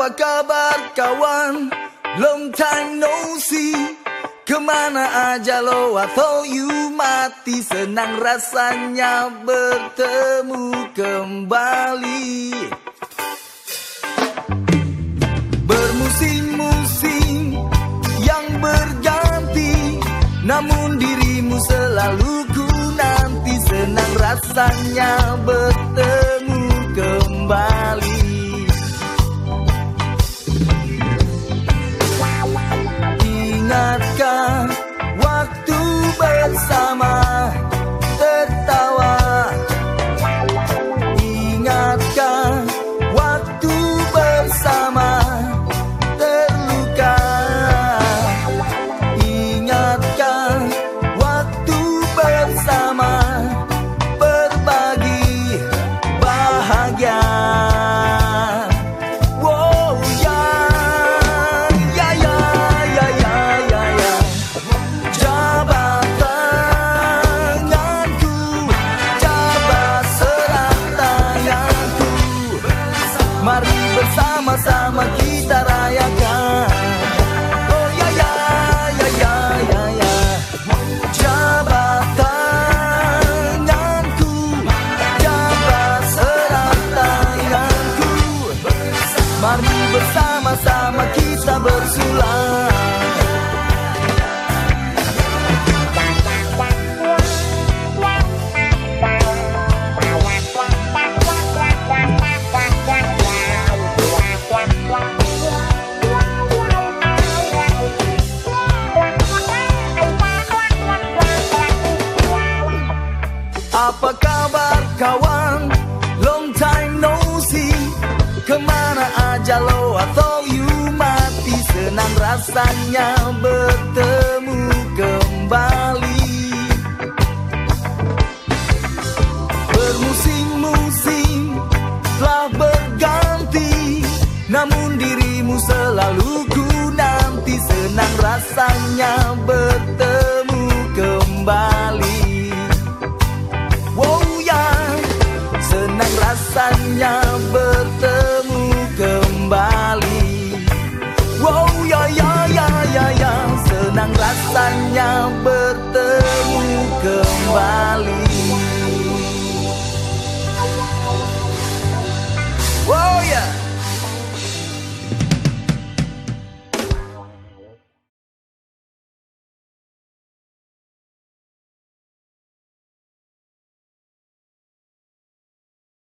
Apa kabar kawan? Long time no see. Ke mana aja lo atau you mati? Senang rasanya bertemu kembali. Bermusim-musim yang berganti Namun dirimu selalu ku nanti. Senang rasanya bertemu Mari bersama-sama kita rayakan. Oh ya, ya, ya, ya, ya, ya. Jabat jabat serat. Mari bersama-sama kita bersulang Apa kabar kawan? Long time no see. Ke mana aja lo atau you mati? Senang rasanya bertemu kembali. Bermusim-musim telah berganti Namun dirimu selalu ku nanti. Senang rasanya bertemu kembali rasanya bertemu kembali. Wow ya ya ya ya ya. Senang rasanya